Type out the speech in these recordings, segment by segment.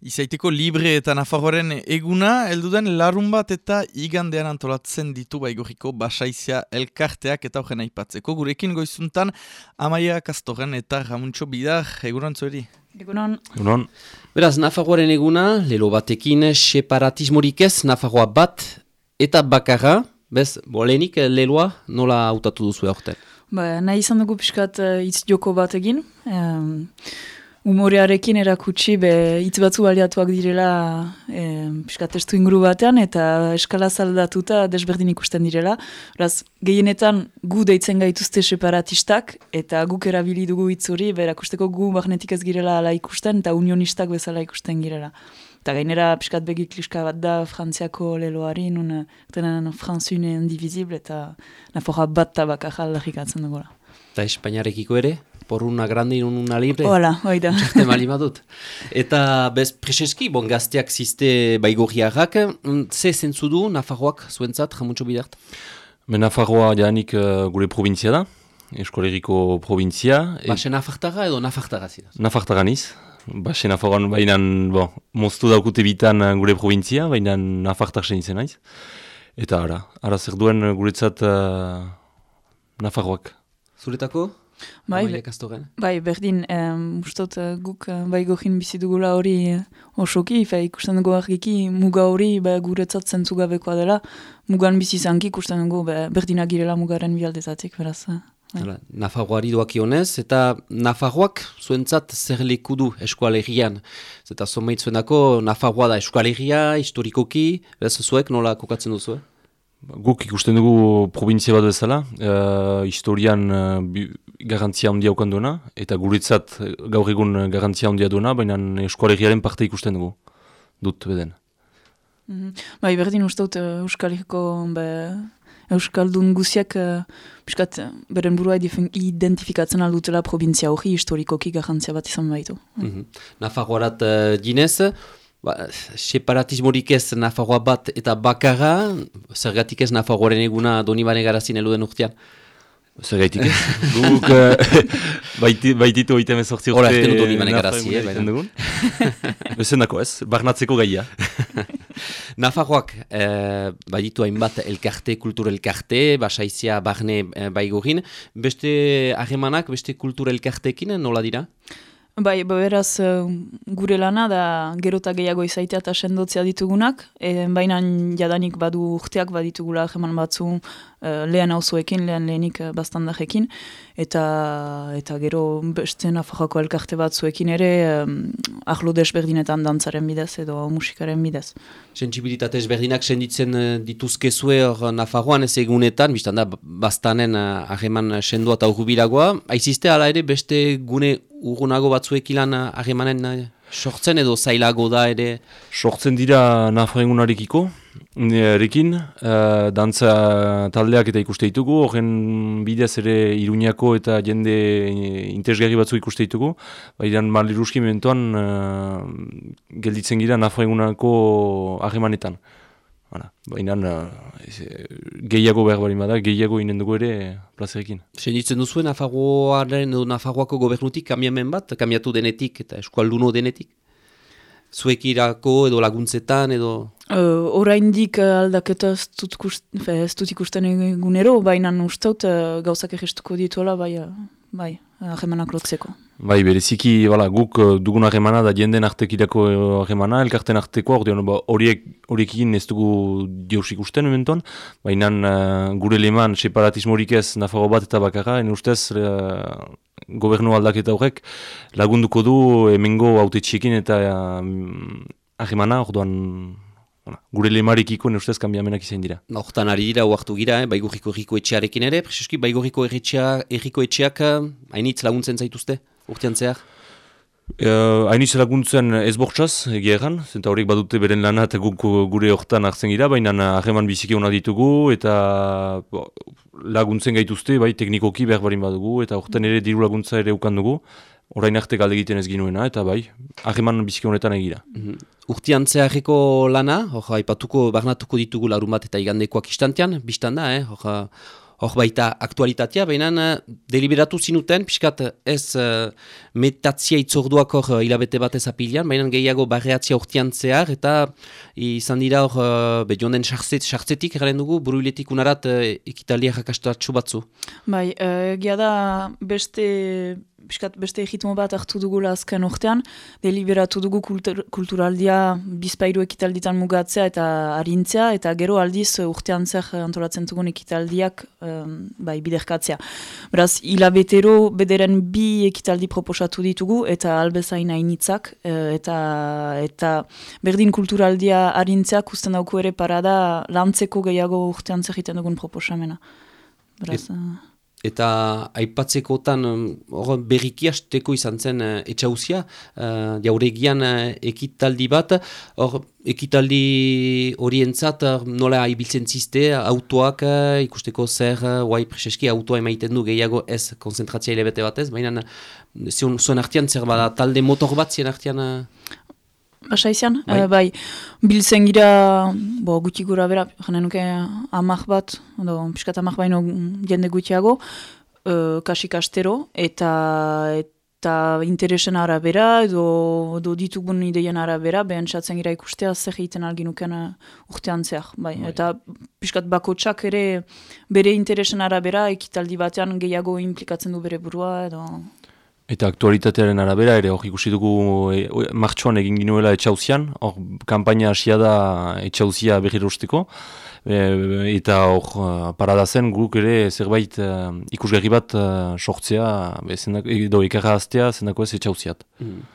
Izaiteko libre eta nafagoren eguna, elduden larun bat eta igandean antolatzen ditu baigoriko basaizia elkarteak eta horren aipatzeko. Gurekin goizuntan, Amaia Kastoren eta Ramuntxo Bidar, egunon zueri? Egunon. Egunon. Beraz, nafagoaren eguna, lelo batekin, separatismorik ez, nafagoa bat eta bakarra, bez, bolenik leloa nola hautatu duzu aurten? Ba, nahi izan dugu pixkat uh, itz joko bat egin. Um, Umorearekin erakutsi, be, hitz batzu baliatuak direla e, pixka testu inguru batean, eta eskala zaldatuta desberdin ikusten direla. Horaz, gehienetan gu deitzen gaituzte separatistak, eta guk erabili dugu hitz hori, berakusteko gu magnetik ez girela ala ikusten, eta unionistak bezala ikusten girela. Eta gainera, piskat begi kliska bat da frantziako leloari, nun tenen frantzune indivizible, eta naforra bat tabak ahal atzen dugula. Eta Espainiarekiko ere? Por una grande y una libre. Hola, oida. Txarte mali badut. Eta bez preseski, bon gazteak ziste baigorriarrak, mm, ze zentzu du Nafarroak zuentzat, jamuntxo bidart? Me Nafarroa janik uh, gure provintzia da, eskolegiko provintzia. Baxe Nafartara edo Nafartara zidaz? Nafartara niz. Baxe Nafarroan bainan, bon, moztu daukute bitan uh, gure provintzia, bainan Nafartar zen izan naiz. Eta ara, ara zer duen guretzat uh, Nafarroak. Zuretako? Bai, bai, berdin, um, ustot uh, guk uh, bai gohin bizitugula hori uh, osoki, fe, ikusten dugu argiki muga hori ba, guretzat zentzugabekoa dela, mugan bizi zanki ikusten dugu ba, berdina girela mugaren bialdezatik, beraz. Uh, bai. Nafarroari doak ionez, eta Nafarroak zuentzat zer leku du eskualerian. Zeta zomait zuenako Nafarroa da eskualeria, historikoki, beraz zuek nola kokatzen duzu, eh? Guk ikusten dugu provintzia bat bezala, uh, historian uh, garantzia handia okan duena, eta guretzat gaur egun garantzia handia duena, baina eskualegiaren parte ikusten dugu, dut beden. Mm -hmm. Bai, berdin uste dut uh, Euskaliko Euskaldun guziak uh, beren burua identifikatzen aldutela provintzia hori historikoki garantzia bat izan baitu. Mm -hmm. Nafarroarat uh, ginez, Ba, separatismorik ez Nafarroa bat eta bakarra, zergatik ez Nafarroaren eguna doni bane garazin eluden urtean? Zergatik ez? Guk uh, baititu oite mezortzi urte... Hora, ezten dut doni bane garazi, eh? Ezen dako ez, barnatzeko gaia. Nafarroak eh, baditu hainbat elkarte, kultur elkarte, basaizia barne eh, baigurin. Beste harremanak, beste kultur elkartekin nola dira? Bai, beraz eh, gure lana da gerota gehiago izaitea eta sendotzea ditugunak, e, baina jadanik badu urteak baditugula jeman batzu e, lehen hauzuekin, lehen lehenik bastandarekin, eta eta gero beste nafajako elkarte batzuekin ere um, ahlo desberdinetan dantzaren bidez edo musikaren bidez. Sensibilitate ezberdinak senditzen dituzkezue hor nafajoan ez egunetan, biztan da bastanen hageman sendua eta urrubiragoa, aizizte ala ere beste gune urgunago batzuek ilan ahemanen sortzen edo zailago da ere? Sortzen dira nafarengunarekiko, erekin, uh, dantza taldeak eta ikuste ditugu, horren bidez ere iruñako eta jende interesgarri batzu ikuste ditugu, baina maliruski mementoan uh, gelditzen gira nafarengunako ahemanetan. Baina uh, gehiago behar bari bada, gehiago inen dugu ere plazerekin. Senditzen duzuen Nafagoaren edo Nafagoako gobernutik kamiamen bat, kamiatu denetik eta eskualduno denetik? Zuek irako edo laguntzetan edo... Uh, Oraindik uh, aldaketa ez dut ikusten egunero, baina usteut uh, gauzak egestuko dituela, bai, uh, bai, ahemanak lotzeko. Bai, bereziki, bala, guk dugun harremana da jenden artekidako harremana, elkarten arteko, ba, horiek horiekin ez dugu dios ikusten ementoan, baina uh, gure leman separatismorik ez nafago bat eta bakarra, en ustez uh, gobernu aldaketa horrek lagunduko du emengo haute txekin eta uh, harremana, orduan gure lemarikiko ustez kanbiamenak izan dira. Hortan ari dira, oartu gira, eh? baigurriko erriko etxearekin ere, prezeski, baigurriko erriko etxeak hainitz laguntzen zaituzte? urtean zehar? Uh, Hainiz laguntzen ez bortxaz, egia egan, zenta horiek badute beren lana guk gure hortan hartzen gira, baina hageman biziki hona ditugu eta bo, laguntzen gaituzte, bai teknikoki behar barin badugu eta hortan ere diru laguntza ere ukan dugu, orain arte galde egiten ez ginuena eta bai, hageman biziki honetan egira. Mm -hmm. Urtean lana, hor, haipatuko, barnatuko ditugu larun bat eta igandekoak istantean, biztan da, eh? hor, hor baita aktualitatea, baina uh, deliberatu zinuten, pixkat ez uh, metatzia itzorduak hor hilabete batez apilean, baina gehiago barreatzia urtean zehar, eta izan dira hor, uh, be joan den sartzetik, eraren dugu, buruiletik unarat uh, ekitaldia jakastatxu batzu. Bai, uh, da beste piskat beste egitmo bat hartu dugula azken urtean, deliberatu dugu kultur, kulturaldia bizpairu ekitalditan mugatzea eta harintzea, eta gero aldiz urtean zer antolatzen dugun ekitaldiak um, bai, biderkatzea. Beraz, hilabetero bederen bi ekitaldi proposatu ditugu, eta albezain hainitzak, eh, eta, eta berdin kulturaldia harintzeak usten dauku ere parada lantzeko gehiago urtean zer egiten dugun proposamena. Beraz, Et eta aipatzekotan hor berriki hasteko izan zen uh, etxauzia, uh, jauregian uh, ekitaldi bat, hor ekitaldi horientzat uh, nola ibiltzen ziste, autoak uh, ikusteko zer, uh, guai preseski autoa emaiten du gehiago ez konzentrazia hilabete batez, baina zuen artian zer bada talde motor bat zien artian... Uh, Basa izan, bai, uh, bai biltzen gira, bo, guti gura bera, jenen nuke amak bat, ondo, piskat amak baino jende gutiago, uh, kasik astero, eta, eta interesen arabera, edo, edo ditugun ideien arabera, behen txatzen gira ikustea, zer egiten algin nuken urtean zehar, bai. bai. Eta piskat bako ere bere interesen arabera, ekitaldi batean gehiago implikatzen du bere burua, edo... Eta aktualitatearen arabera, ere hor ikusi dugu e, martxoan egin ginuela etxauzian, hor kampaina hasia da etxauzia behirosteko, e, eta hor uh, parada zen guk ere zerbait uh, ikusgarri bat uh, sortzea, edo ekarra aztea zendako ez etxauziat. Mm.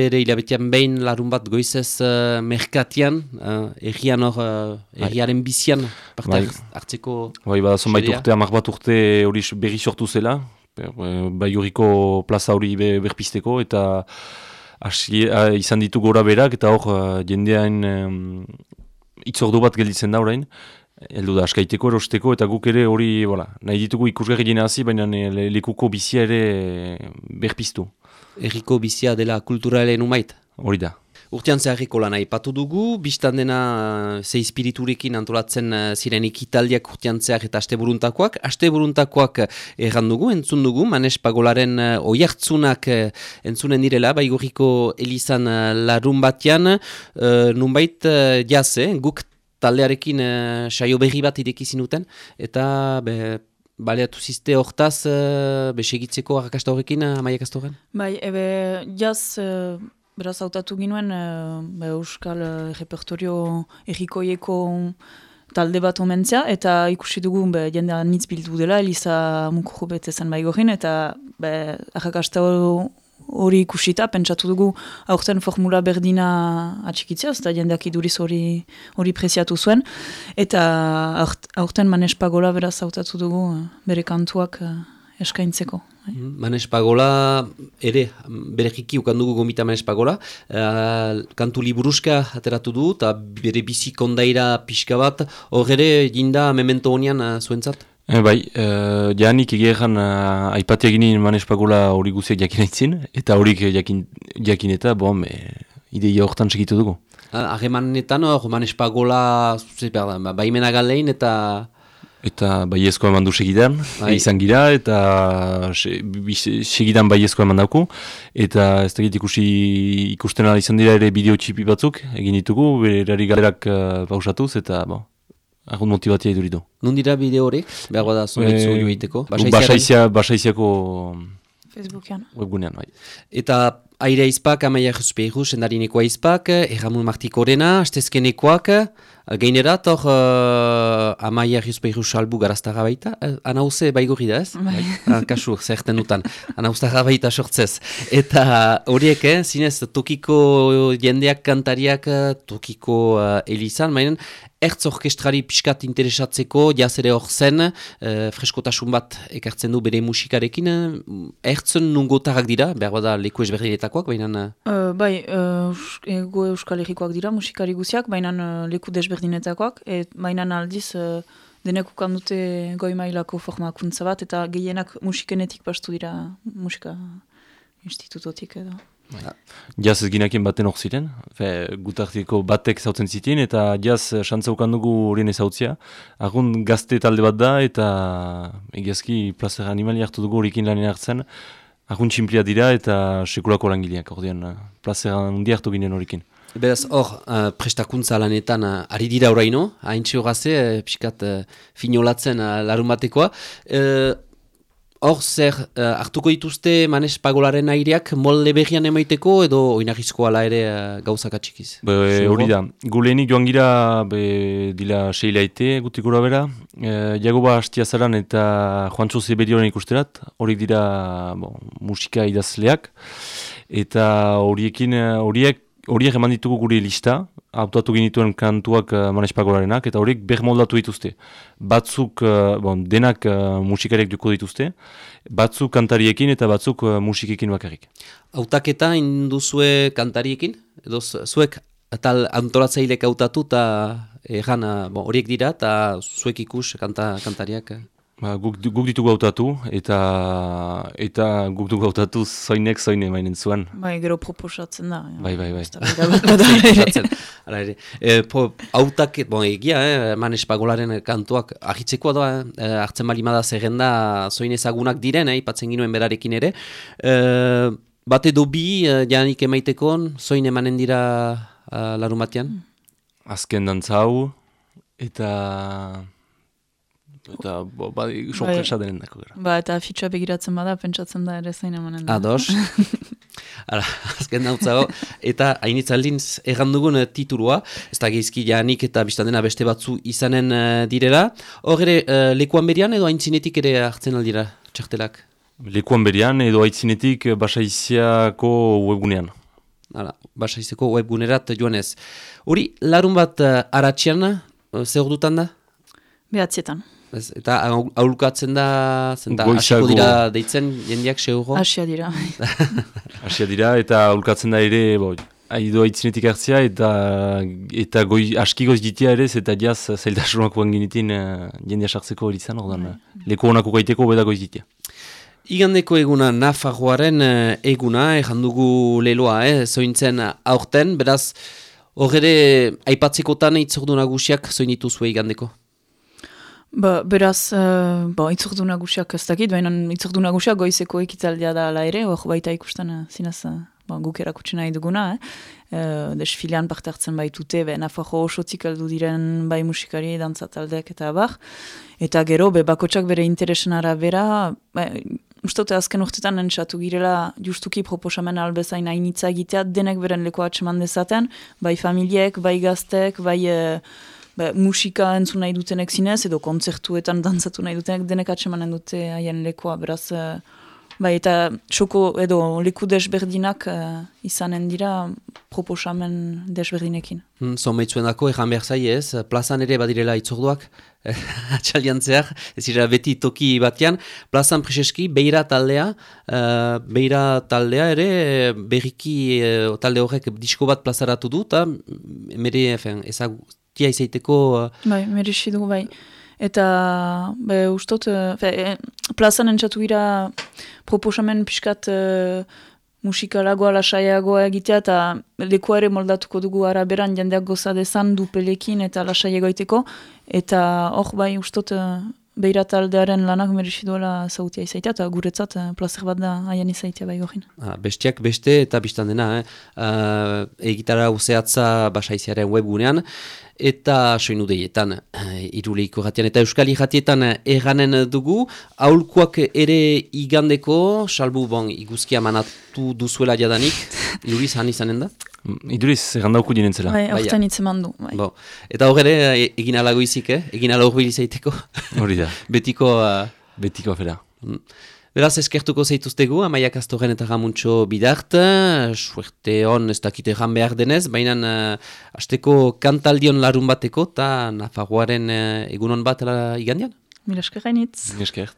Ere hilabetean behin larun bat goizez uh, merkatian, uh, errian hor, uh, erriaren bizian, parte bai. hartzeko... Bai, bada zonbait urte, amak bat urte hori berri sortu zela, bai hurriko plaza hori be, berpisteko eta asi, izan ditu gora berak eta hor jendean um, itzordu bat gelditzen da orain. Heldu da askaiteko erosteko eta guk ere hori nahi ditugu ikusgarri jena hazi baina lekuko bizia ere berpiztu. Erriko bizia dela kulturalen umait? Hori da Urtean zeharriko lan aipatu dugu, biztan dena eh, ze espiriturekin antolatzen uh, ziren ikitaldiak urtean zehar eta aste buruntakoak. Aste buruntakoak erran dugu, entzun dugu, manes pagolaren uh, oiartzunak uh, entzunen direla, baigurriko elizan uh, larun batean, uh, nunbait uh, jaz, guk taldearekin uh, saio berri bat idekizin duten, eta be, baleatu ziste hortaz, uh, besegitzeko arrakasta horrekin, uh, amaiak Bai, ebe jaz... Beraz, hautatu ginuen, e, Euskal e, Repertorio errikoieko talde bat omentzia, eta ikusi dugu be, jende anitz bildu dela, Elisa Mukuru betezen baigorin, eta be, arrakasta hori ikusita, pentsatu dugu aurten formula berdina atxikitzea, eta jendeak iduriz hori hori preziatu zuen, eta aurten manespagola beraz hautatu dugu e, bere kantuak eskaintzeko. Bai. Mm, Manes Pagola, ere, berekiki ukandugu gomita Manes Pagola, uh, kantu liburuska ateratu du, eta bere bizi kondaira pixka bat, hor ere, jinda memento honian uh, zuentzat? E, bai, uh, janik egeran uh, aipatia ginen Manes Pagola hori guziak jakin eta horik jakin, jakin eta, bom, e, ideia horretan segitu dugu. Harremanetan hor, Manes Pagola, baimena galein eta... Eta baiezko eman du segidan, bai. izan gira, eta segidan baiezko eman dauku. Eta ez da ikusi ikusten izan dira ere bideo txipi batzuk, egin ditugu, berari galerak uh, pausatuz, eta bo, agun motibatia iduritu. Nun dira bideo horiek? Behar da, zumetzu e, joiteko? Basaiziako Facebookian. Webgunean, bai. Eta aire aizpak, amaia jesuspeiru, sendarineko aizpak, erramun martikorena, astezkenekoak, Gainerat, hor, uh, amaia rizpeiru salbu garaztara baita, anauze baigurri da ez? Bai. Uh, kasu, zerten utan, anauztara baita sortzez. Eta horiek, eh, zinez, tokiko jendeak kantariak, tokiko uh, elizan, mainen, ertz orkestrari pixkat interesatzeko, jaz ere hor zen, uh, freskotasun bat ekartzen du bere musikarekin, ertzen nungotarrak dira, behar bada leku ezberdinetakoak, baina... Uh, bai, uh, ego euskal errikoak dira, musikari guziak, baina uh, leku desberdinetakoak et mainan aldiz uh, denek dute goi mailako formakuntza bat, eta gehienak musikenetik pastu dira musika institutotik edo. Jaz ez ginakien baten hor ziren, Fe, gutartiko batek zautzen zitin, eta jaz xantzaukan dugu horien ezautzia. Agun gazte talde bat da, eta egiazki plazer animali hartu dugu horikin lanen hartzen. Agun tximplia dira eta sekulako langileak, ordean plazer handi hartu ginen horikin. Beraz, hor, uh, prestakuntza lanetan uh, ari dira oraino, haintxe horaze, uh, pixkat uh, finolatzen uh, larun batekoa. Uh, Hor, zer, uh, hartuko dituzte manes pagolaren aireak molde behian emaiteko edo oinagizko ala ere uh, gauzak atxikiz? Hori da, gulenik joan gira be, dila seilaite gutik gura bera. E, Jagoba hastia zaran eta Juancho Zeberioren ikusterat, hori dira bon, musika idazleak. Eta horiekin, horiek horiek eman ditugu gure lista, autoatu ginituen kantuak uh, manespagolarenak, eta horiek moldatu dituzte. Batzuk, uh, bon, denak uh, musikarek duko dituzte, batzuk kantariekin eta batzuk uh, musikekin bakarrik. Autaketa induzue kantariekin? Edo zuek tal antolatzailek hautatu eta horiek dira eta zuek ikus kanta, kantariak? Ba, guk, guk ditugu hautatu eta eta guk dugu hautatu zoinek zoine mainen zuen. Bai, gero proposatzen da. Bai, bai, bai. Hala ere. E, hautak, bon, egia, eh, man espagolaren kantuak ahitzeko da, eh, hartzen bali da zerrenda zoin ezagunak diren, eh, ipatzen ginuen berarekin ere. E, bate do bi, eh, janik emaitekon, zoin emanen dira uh, larumatean? Azken dantzau, eta... Eta, bo, ba, sorpresa bai. denen dako gara. Ba, eta fitxoa begiratzen bada, pentsatzen da ere zain emanen da. Ados. Ara, azken nautzago. Eta, hainitzaldin, egan dugun uh, titulua, ez da geizki janik eta biztan dena beste batzu izanen uh, direla. Hor ere, uh, lekuan berian edo haintzinetik ere hartzen aldira, txartelak? Lekuan berian edo haintzinetik basaiziako webgunean. Hala, basaizeko webgunerat joanez. Hori, larun bat uh, aratxian, uh, zer dutan da? Behatzietan. Ez, eta aurkatzen da, zenta, asiko dira deitzen jendiak seguro? Asia dira. Asia dira, eta aurkatzen da ere, bo, aido aitzinetik hartzia, eta, eta goi, aski goz ditia ere, eta diaz, zaildasunak guan genitin, uh, jendia sartzeko hori zan, ordan, uh, leku honako gaiteko beda goz ditia. Igandeko eguna Nafarroaren uh, eguna, ejan dugu leloa, eh, zointzen aurten, beraz, horre aipatzekotan itzordu nagusiak zoinitu zuen igandeko? Ba, beraz, uh, ba, itzordu nagusiak ez dakit, baina itzordu nagusiak goizeko ekitaldia da ala ere, hor baita ikusten uh, zinaz uh, ba, guk erakutsi nahi duguna, eh? Uh, desfilean parte hartzen baitute, be, nafajo osotik aldu diren bai musikari, dantzataldeak eta bar. Eta gero, be, bakotsak bere interesen arabera, ba, Uztaute azken urtetan nentsatu girela justuki proposamen albezain hainitza egitea denek beren lekoa atseman dezaten, bai familiek, bai gaztek, bai ba, musika entzun nahi dutenek zinez, edo kontzertuetan dantzatu nahi dutenek, denek atsemanen dute haien lekoa, beraz, uh, eta txoko edo leku desberdinak uh, izanen dira proposamen desberdinekin. Hmm, Zomeitzuen dako, egan behar zai ez, plazan ere badirela itzorduak, atxalian zehar, ez ira beti toki batean, plazan preseski, beira taldea, uh, beira taldea ere, berriki uh, talde horrek disko bat plazaratu du, eta mere, ezag, tia izaiteko... Uh... Bai, merixi dugu bai. Eta, be, ustot, uh, fe, e, plazan entzatu gira proposamen pixkat uh, musikalagoa, lasaiagoa egitea, eta lekoa ere moldatuko dugu araberan jendeak gozadezan du pelekin eta lasaiagoiteko. Eta hor bai, ustot, uh, Beirat aldearen lanak merixi duela zautia izaitea, eta guretzat plazer bat da haien izaitea bai gohin. Ah, bestiak beste eta biztan dena, eh? uh, egitara useatza basaiziaren webgunean, eta soinu deietan uh, iruleiko jatian eta euskali jatietan erranen dugu, aulkoak ere igandeko, salbu bon, iguzkia manatu duzuela jadanik, iruriz han izanen da? Iduriz, egan dauku dinen zela. Bai, aurten hitz eman du. Bai. Bo. Eta horre, e, egin alago izik, eh? egin alago. Hori da. Betiko... Uh... Betiko afera. Mm. Beraz, eskertuko zeituztegu, amaiak astoren eta gamuntxo bidart, suerte hon ez dakite jan behar denez, baina uh, azteko kantaldion larun bateko eta nafagoaren uh, egunon bat igandian? Mila esker gainitz. Mila esker.